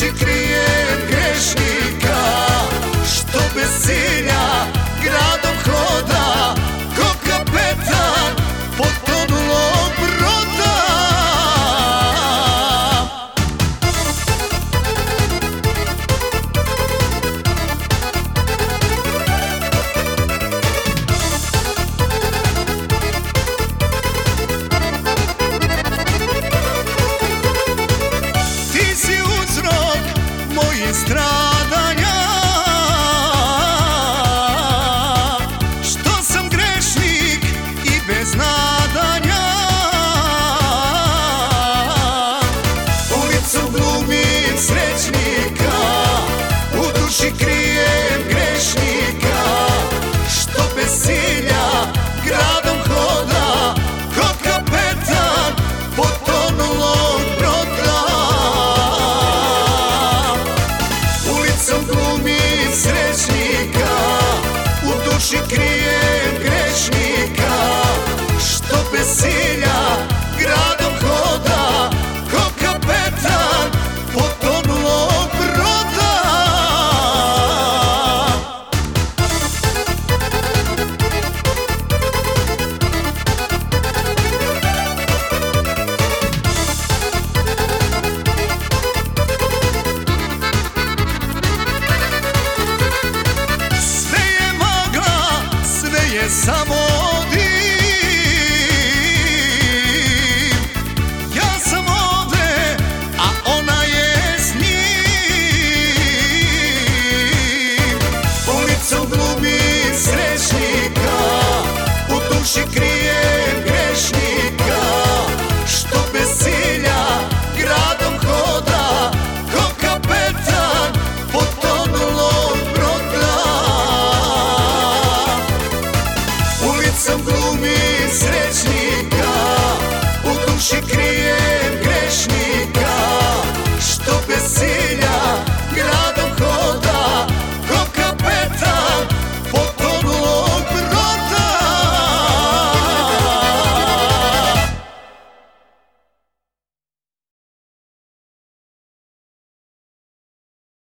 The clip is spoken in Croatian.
she can stradanja. Što sam grešnik i bez nadanja. Ulicu samo It's so gloomy.